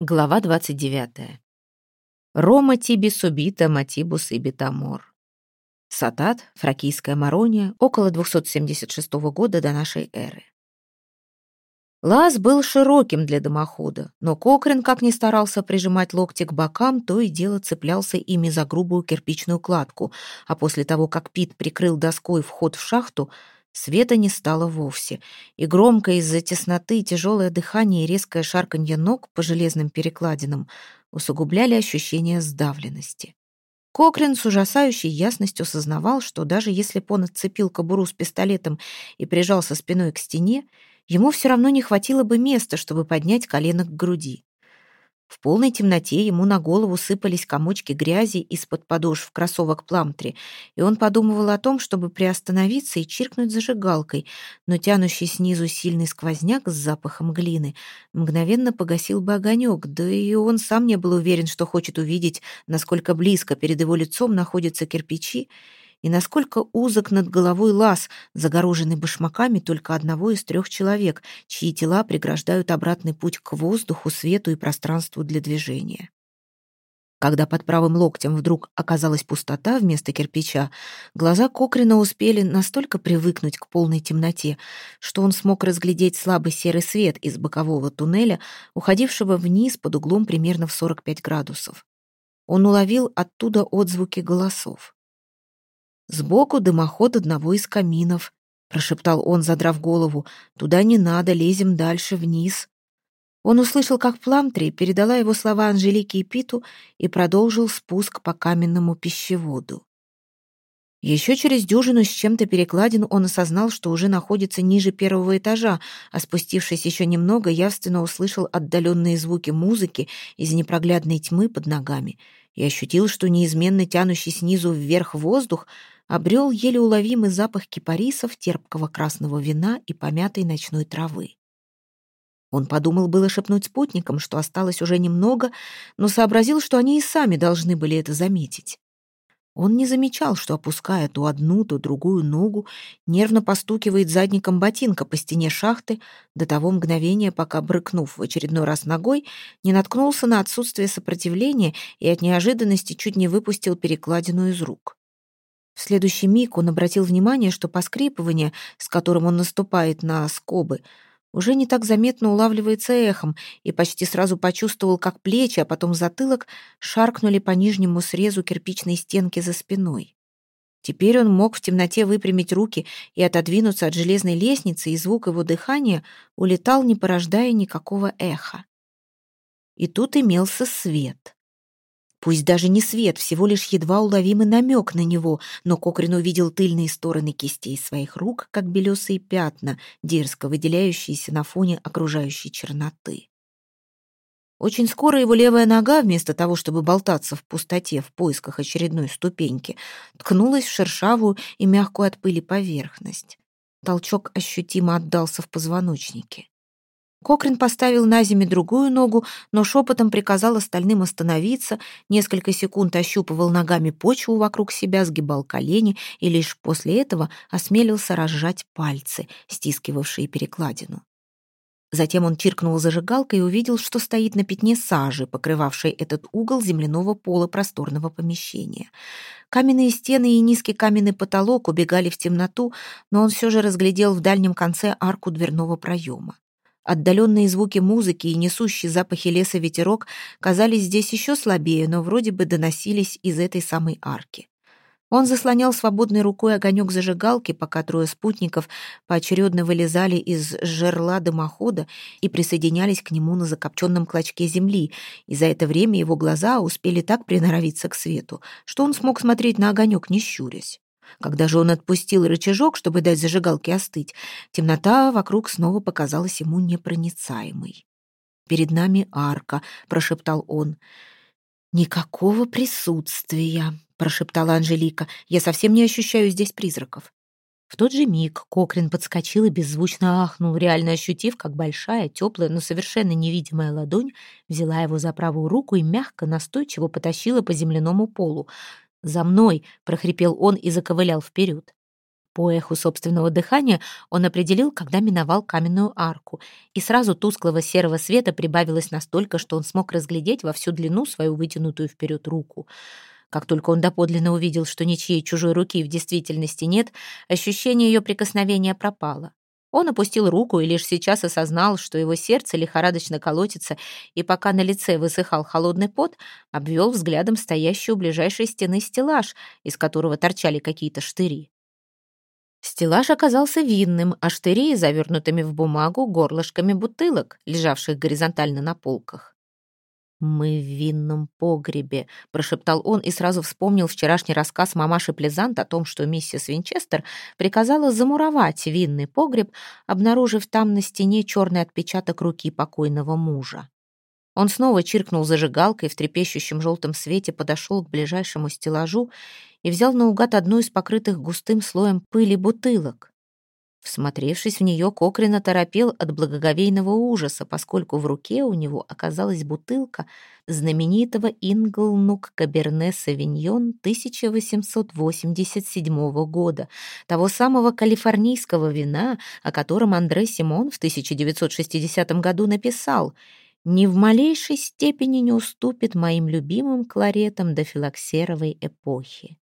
Глава 29. Рома тибис убита матибус и бетамор. Сатат, фракийская Марония, около 276 года до нашей эры. Лаз был широким для дымохода, но Кокрин, как ни старался прижимать локти к бокам, то и дело цеплялся ими за грубую кирпичную кладку, а после того, как Пит прикрыл доской вход в шахту, Света не стало вовсе, и громко из-за тесноты тяжелое дыхание и резкое шарканье ног по железным перекладинам усугубляли ощущение сдавленности. Кокрин с ужасающей ясностью сознавал, что даже если бы он отцепил кобуру с пистолетом и прижался спиной к стене, ему все равно не хватило бы места, чтобы поднять колено к груди. В полной темноте ему на голову сыпались комочки грязи из-под подошв кроссовок Пламтри, и он подумывал о том, чтобы приостановиться и чиркнуть зажигалкой, но тянущий снизу сильный сквозняк с запахом глины мгновенно погасил бы огонек, да и он сам не был уверен, что хочет увидеть, насколько близко перед его лицом находятся кирпичи, и насколько узок над головой лаз, загороженный башмаками только одного из трех человек, чьи тела преграждают обратный путь к воздуху, свету и пространству для движения. Когда под правым локтем вдруг оказалась пустота вместо кирпича, глаза Кокрина успели настолько привыкнуть к полной темноте, что он смог разглядеть слабый серый свет из бокового туннеля, уходившего вниз под углом примерно в 45 градусов. Он уловил оттуда отзвуки голосов. Сбоку дымоход одного из каминов, прошептал он, задрав голову. Туда не надо, лезем дальше вниз. Он услышал, как Пламтри передала его слова Анжелике и Питу и продолжил спуск по каменному пищеводу. Еще через дюжину с чем-то перекладин он осознал, что уже находится ниже первого этажа, а спустившись еще немного, явственно услышал отдаленные звуки музыки из непроглядной тьмы под ногами и ощутил, что неизменно тянущий снизу вверх воздух обрел еле уловимый запах кипарисов, терпкого красного вина и помятой ночной травы. Он подумал было шепнуть спутникам, что осталось уже немного, но сообразил, что они и сами должны были это заметить. Он не замечал, что, опуская то одну, то другую ногу, нервно постукивает задником ботинка по стене шахты до того мгновения, пока, брыкнув в очередной раз ногой, не наткнулся на отсутствие сопротивления и от неожиданности чуть не выпустил перекладину из рук. В следующий миг он обратил внимание, что поскрипывание, с которым он наступает на скобы, уже не так заметно улавливается эхом, и почти сразу почувствовал, как плечи, а потом затылок шаркнули по нижнему срезу кирпичной стенки за спиной. Теперь он мог в темноте выпрямить руки и отодвинуться от железной лестницы, и звук его дыхания улетал, не порождая никакого эха. И тут имелся свет. Пусть даже не свет, всего лишь едва уловимый намек на него, но Кокрин увидел тыльные стороны кистей своих рук, как белесые пятна, дерзко выделяющиеся на фоне окружающей черноты. Очень скоро его левая нога, вместо того, чтобы болтаться в пустоте в поисках очередной ступеньки, ткнулась в шершавую и мягкую от пыли поверхность. Толчок ощутимо отдался в позвоночнике. Кокрин поставил на землю другую ногу, но шепотом приказал остальным остановиться, несколько секунд ощупывал ногами почву вокруг себя, сгибал колени и лишь после этого осмелился разжать пальцы, стискивавшие перекладину. Затем он чиркнул зажигалкой и увидел, что стоит на пятне сажи, покрывавшей этот угол земляного пола просторного помещения. Каменные стены и низкий каменный потолок убегали в темноту, но он все же разглядел в дальнем конце арку дверного проема. Отдаленные звуки музыки и несущие запахи леса ветерок казались здесь еще слабее, но вроде бы доносились из этой самой арки. Он заслонял свободной рукой огонек зажигалки, пока трое спутников поочередно вылезали из жерла дымохода и присоединялись к нему на закопченном клочке земли, и за это время его глаза успели так приноровиться к свету, что он смог смотреть на огонек, не щурясь. Когда же он отпустил рычажок, чтобы дать зажигалке остыть, темнота вокруг снова показалась ему непроницаемой. «Перед нами арка», — прошептал он. «Никакого присутствия», — прошептала Анжелика. «Я совсем не ощущаю здесь призраков». В тот же миг Кокрин подскочил и беззвучно ахнул, реально ощутив, как большая, теплая, но совершенно невидимая ладонь взяла его за правую руку и мягко, настойчиво потащила по земляному полу. «За мной!» — прохрипел он и заковылял вперед. По эху собственного дыхания он определил, когда миновал каменную арку, и сразу тусклого серого света прибавилось настолько, что он смог разглядеть во всю длину свою вытянутую вперед руку. Как только он доподлинно увидел, что ничьей чужой руки в действительности нет, ощущение ее прикосновения пропало. Он опустил руку и лишь сейчас осознал, что его сердце лихорадочно колотится, и пока на лице высыхал холодный пот, обвел взглядом стоящий у ближайшей стены стеллаж, из которого торчали какие-то штыри. Стеллаж оказался винным, а штыри завернутыми в бумагу горлышками бутылок, лежавших горизонтально на полках. «Мы в винном погребе», — прошептал он и сразу вспомнил вчерашний рассказ мамаши Плезант о том, что миссис Винчестер приказала замуровать винный погреб, обнаружив там на стене черный отпечаток руки покойного мужа. Он снова чиркнул зажигалкой, в трепещущем желтом свете подошел к ближайшему стеллажу и взял наугад одну из покрытых густым слоем пыли бутылок. Всмотревшись в нее, Кокрин оторопел от благоговейного ужаса, поскольку в руке у него оказалась бутылка знаменитого Инглнук Каберне Савиньон 1887 года, того самого калифорнийского вина, о котором Андре Симон в 1960 году написал — ни в малейшей степени не уступит моим любимым кларетам до филоксеровой эпохи.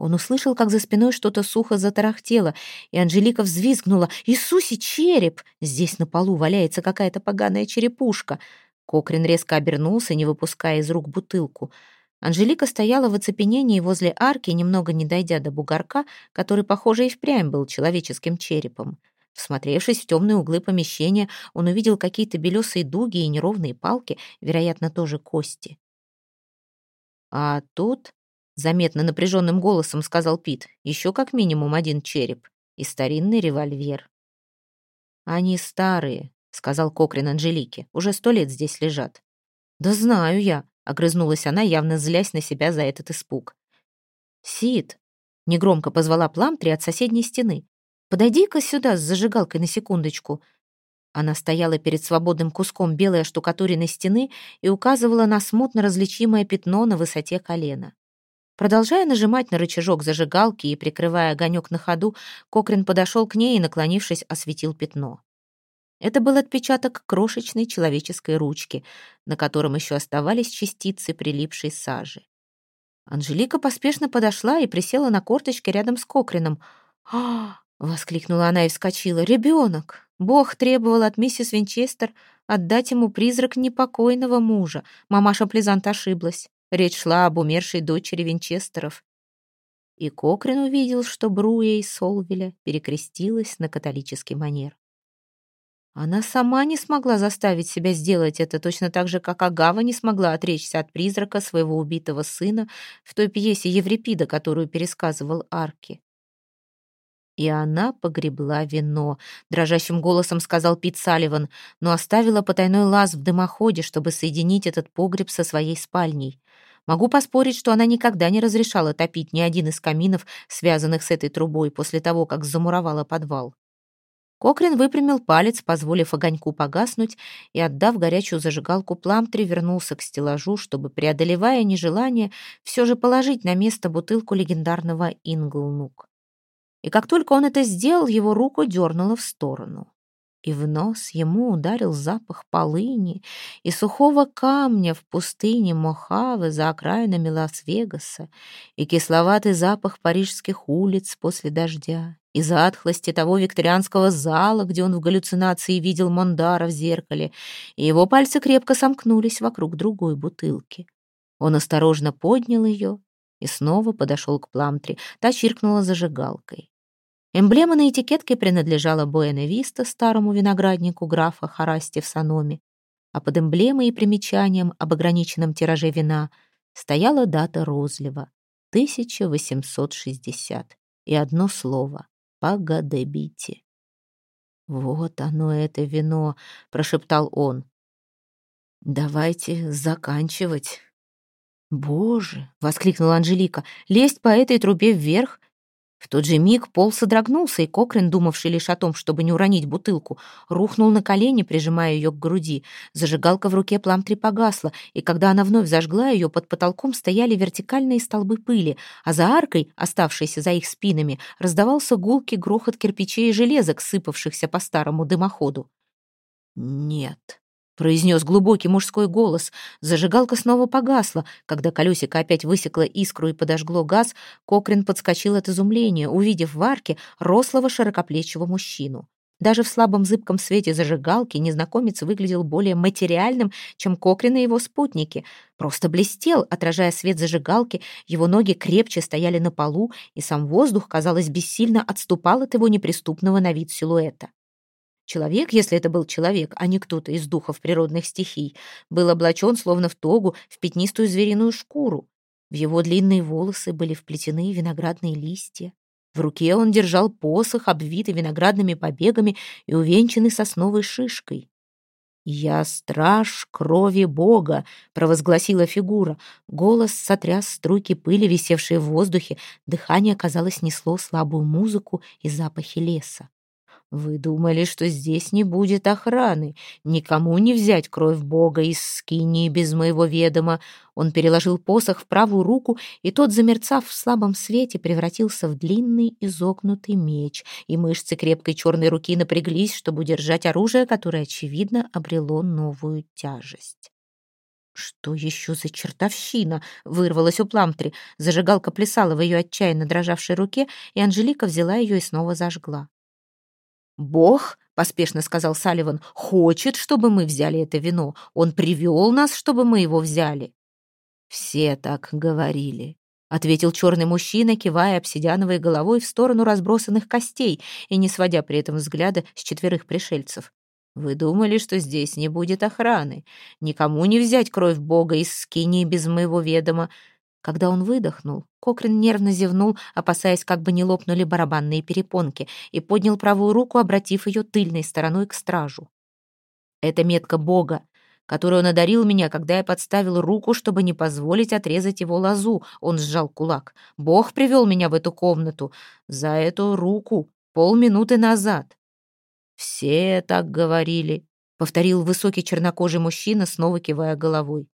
Он услышал, как за спиной что-то сухо затарахтело, и Анжелика взвизгнула. «Иисусе, череп! Здесь на полу валяется какая-то поганая черепушка!» Кокрин резко обернулся, не выпуская из рук бутылку. Анжелика стояла в оцепенении возле арки, немного не дойдя до бугорка, который, похоже, и впрямь был человеческим черепом. Всмотревшись в темные углы помещения, он увидел какие-то белесые дуги и неровные палки, вероятно, тоже кости. «А тут...» — заметно напряженным голосом сказал Пит. «Еще как минимум один череп и старинный револьвер». «Они старые», — сказал Кокрин Анжелике. «Уже сто лет здесь лежат». «Да знаю я», — огрызнулась она, явно злясь на себя за этот испуг. «Сид», — негромко позвала Пламтри от соседней стены. Подойди-ка сюда с зажигалкой на секундочку». Она стояла перед свободным куском белой оштукатуренной стены и указывала на смутно различимое пятно на высоте колена. Продолжая нажимать на рычажок зажигалки и прикрывая огонек на ходу, Кокрин подошел к ней и, наклонившись, осветил пятно. Это был отпечаток крошечной человеческой ручки, на котором еще оставались частицы прилипшей сажи. Анжелика поспешно подошла и присела на корточки рядом с Кокрином. «А, Воскликнула она и вскочила. «Ребенок! Бог требовал от миссис Винчестер отдать ему призрак непокойного мужа. Мамаша Плезант ошиблась. Речь шла об умершей дочери Винчестеров. И Кокрин увидел, что Бруя из Солвеля перекрестилась на католический манер. Она сама не смогла заставить себя сделать это, точно так же, как Агава не смогла отречься от призрака своего убитого сына в той пьесе Еврипида, которую пересказывал Арки. И она погребла вино, дрожащим голосом сказал Пит Салливан, но оставила потайной лаз в дымоходе, чтобы соединить этот погреб со своей спальней. Могу поспорить, что она никогда не разрешала топить ни один из каминов, связанных с этой трубой, после того, как замуровала подвал. Кокрин выпрямил палец, позволив огоньку погаснуть, и, отдав горячую зажигалку Пламтри, вернулся к стеллажу, чтобы, преодолевая нежелание, все же положить на место бутылку легендарного Инглнук и как только он это сделал, его руку дернуло в сторону. И в нос ему ударил запах полыни и сухого камня в пустыне Мохавы за окраинами Лас-Вегаса, и кисловатый запах парижских улиц после дождя, и затхлости того викторианского зала, где он в галлюцинации видел Мондара в зеркале, и его пальцы крепко сомкнулись вокруг другой бутылки. Он осторожно поднял ее и снова подошел к Пламтри, та чиркнула зажигалкой. Эмблема на этикетке принадлежала Буэна-Виста, старому винограднику графа Харасти в Саноме, а под эмблемой и примечанием об ограниченном тираже вина стояла дата розлива — 1860 и одно слово — «Пагадебити». «Вот оно, это вино», — прошептал он. «Давайте заканчивать». «Боже!» — воскликнула Анжелика. «Лезть по этой трубе вверх В тот же миг пол содрогнулся, и Кокрин, думавший лишь о том, чтобы не уронить бутылку, рухнул на колени, прижимая ее к груди. Зажигалка в руке Пламтри погасла, и когда она вновь зажгла ее, под потолком стояли вертикальные столбы пыли, а за аркой, оставшейся за их спинами, раздавался гулкий грохот кирпичей и железок, сыпавшихся по старому дымоходу. «Нет», произнес глубокий мужской голос. Зажигалка снова погасла. Когда колесико опять высекло искру и подожгло газ, Кокрин подскочил от изумления, увидев в арке рослого широкоплечего мужчину. Даже в слабом зыбком свете зажигалки незнакомец выглядел более материальным, чем Кокрин и его спутники. Просто блестел, отражая свет зажигалки, его ноги крепче стояли на полу, и сам воздух, казалось, бессильно отступал от его неприступного на вид силуэта. Человек, если это был человек, а не кто-то из духов природных стихий, был облачен словно в тогу в пятнистую звериную шкуру. В его длинные волосы были вплетены виноградные листья. В руке он держал посох, обвитый виноградными побегами и увенчанный сосновой шишкой. «Я страж крови Бога», — провозгласила фигура. Голос сотряс струйки пыли, висевшие в воздухе. Дыхание, казалось, несло слабую музыку и запахи леса. Вы думали, что здесь не будет охраны, никому не взять кровь Бога из скинии без моего ведома. Он переложил посох в правую руку, и тот, замерцав в слабом свете, превратился в длинный изогнутый меч, и мышцы крепкой черной руки напряглись, чтобы удержать оружие, которое, очевидно, обрело новую тяжесть. «Что еще за чертовщина?» — вырвалась у Пламтри. Зажигалка плясала в ее отчаянно дрожавшей руке, и Анжелика взяла ее и снова зажгла. «Бог, — поспешно сказал Салливан, — хочет, чтобы мы взяли это вино. Он привел нас, чтобы мы его взяли». «Все так говорили», — ответил черный мужчина, кивая обсидиановой головой в сторону разбросанных костей и не сводя при этом взгляда с четверых пришельцев. «Вы думали, что здесь не будет охраны? Никому не взять кровь Бога из скини без моего ведома. Когда он выдохнул, Кокрин нервно зевнул, опасаясь, как бы не лопнули барабанные перепонки, и поднял правую руку, обратив ее тыльной стороной к стражу. «Это метка Бога, которую он одарил меня, когда я подставил руку, чтобы не позволить отрезать его лозу», — он сжал кулак. «Бог привел меня в эту комнату за эту руку полминуты назад». «Все так говорили», — повторил высокий чернокожий мужчина, снова кивая головой.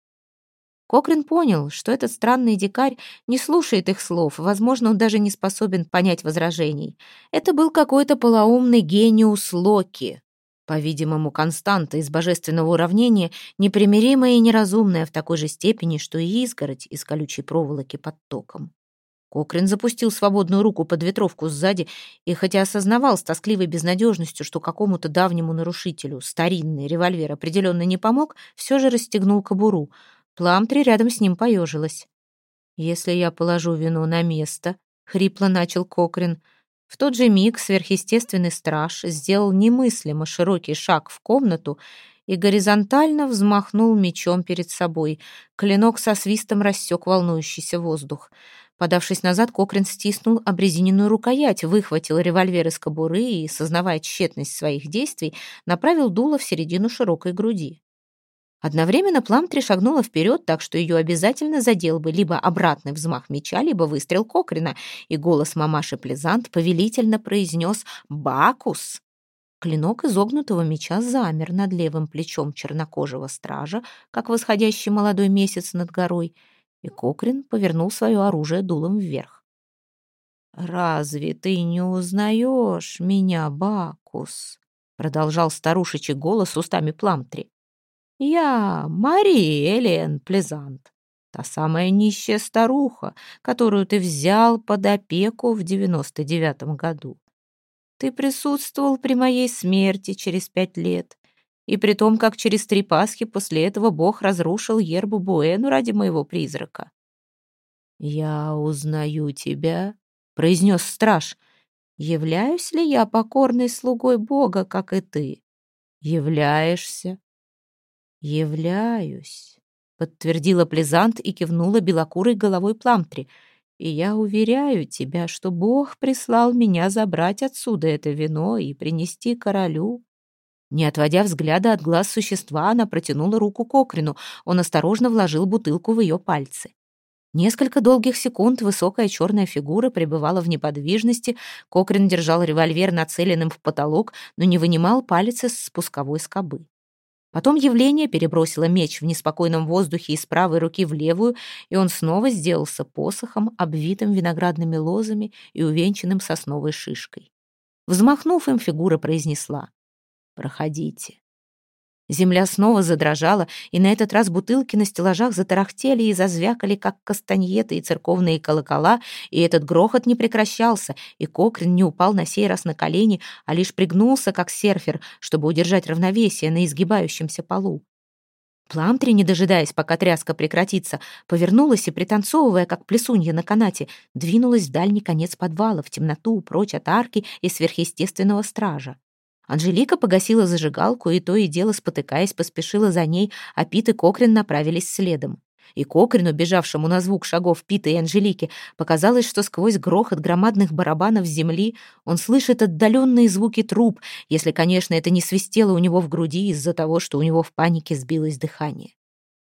Кокрин понял, что этот странный дикарь не слушает их слов, возможно, он даже не способен понять возражений. Это был какой-то полоумный гениус Локи, по-видимому, константа из божественного уравнения, непримиримая и неразумная в такой же степени, что и изгородь из колючей проволоки под током. Кокрин запустил свободную руку под ветровку сзади и, хотя осознавал с тоскливой безнадежностью, что какому-то давнему нарушителю старинный револьвер определенно не помог, все же расстегнул кобуру — Пламтри рядом с ним поежилась. «Если я положу вино на место», — хрипло начал Кокрин, в тот же миг сверхъестественный страж сделал немыслимо широкий шаг в комнату и горизонтально взмахнул мечом перед собой. Клинок со свистом рассек волнующийся воздух. Подавшись назад, Кокрин стиснул обрезиненную рукоять, выхватил револьвер из кобуры и, сознавая тщетность своих действий, направил дуло в середину широкой груди. Одновременно Пламтри шагнула вперед, так что ее обязательно задел бы либо обратный взмах меча, либо выстрел Кокрина, и голос мамаши Плезант повелительно произнес «Бакус!». Клинок изогнутого меча замер над левым плечом чернокожего стража, как восходящий молодой месяц над горой, и Кокрин повернул свое оружие дулом вверх. «Разве ты не узнаешь меня, Бакус?» продолжал старушечий голос устами Пламтри. Я Мария Элен Плезант, та самая нищая старуха, которую ты взял под опеку в девяносто девятом году. Ты присутствовал при моей смерти через пять лет, и при том, как через три Пасхи после этого Бог разрушил ербу Буэну ради моего призрака. «Я узнаю тебя», — произнес страж. «Являюсь ли я покорной слугой Бога, как и ты?» «Являешься», «Являюсь», — подтвердила Плезант и кивнула белокурой головой Пламтри. «И я уверяю тебя, что Бог прислал меня забрать отсюда это вино и принести королю». Не отводя взгляда от глаз существа, она протянула руку Кокрину. Он осторожно вложил бутылку в ее пальцы. Несколько долгих секунд высокая черная фигура пребывала в неподвижности, Кокрин держал револьвер нацеленным в потолок, но не вынимал палец из спусковой скобы. Потом явление перебросило меч в неспокойном воздухе из правой руки в левую, и он снова сделался посохом, обвитым виноградными лозами и увенчанным сосновой шишкой. Взмахнув им, фигура произнесла «Проходите». Земля снова задрожала, и на этот раз бутылки на стеллажах затарахтели и зазвякали, как кастаньеты и церковные колокола, и этот грохот не прекращался, и Кокрин не упал на сей раз на колени, а лишь пригнулся, как серфер, чтобы удержать равновесие на изгибающемся полу. Пламтри, не дожидаясь, пока тряска прекратится, повернулась и, пританцовывая, как плесунья на канате, двинулась в дальний конец подвала, в темноту, прочь от арки и сверхъестественного стража. Анжелика погасила зажигалку и то и дело, спотыкаясь, поспешила за ней, а Пит и Кокрин направились следом. И Кокрину, бежавшему на звук шагов Пита и Анжелики, показалось, что сквозь грохот громадных барабанов земли он слышит отдаленные звуки труб, если, конечно, это не свистело у него в груди из-за того, что у него в панике сбилось дыхание.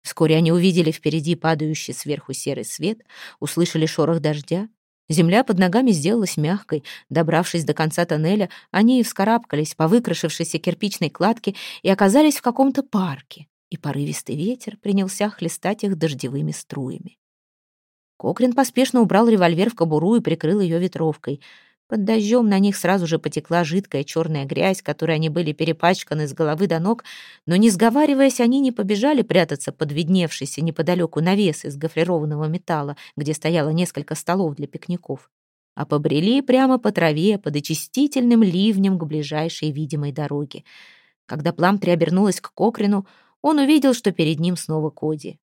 Вскоре они увидели впереди падающий сверху серый свет, услышали шорох дождя, Земля под ногами сделалась мягкой. Добравшись до конца тоннеля, они вскарабкались по выкрашившейся кирпичной кладке и оказались в каком-то парке, и порывистый ветер принялся хлестать их дождевыми струями. Кокрин поспешно убрал револьвер в кобуру и прикрыл ее ветровкой — под дождем на них сразу же потекла жидкая черная грязь, которой они были перепачканы с головы до ног, но, не сговариваясь, они не побежали прятаться под видневшийся неподалеку навес из гофрированного металла, где стояло несколько столов для пикников, а побрели прямо по траве под очистительным ливнем к ближайшей видимой дороге. Когда Пламтри обернулась к Кокрину, он увидел, что перед ним снова Коди.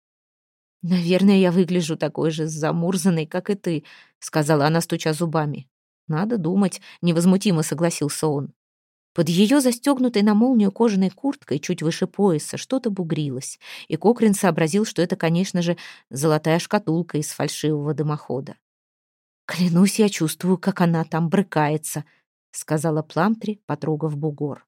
«Наверное, я выгляжу такой же замурзанной, как и ты», — сказала она, стуча зубами. «Надо думать», — невозмутимо согласился он. Под ее застегнутой на молнию кожаной курткой чуть выше пояса что-то бугрилось, и Кокрин сообразил, что это, конечно же, золотая шкатулка из фальшивого дымохода. «Клянусь, я чувствую, как она там брыкается», — сказала Пламтри, потрогав бугор.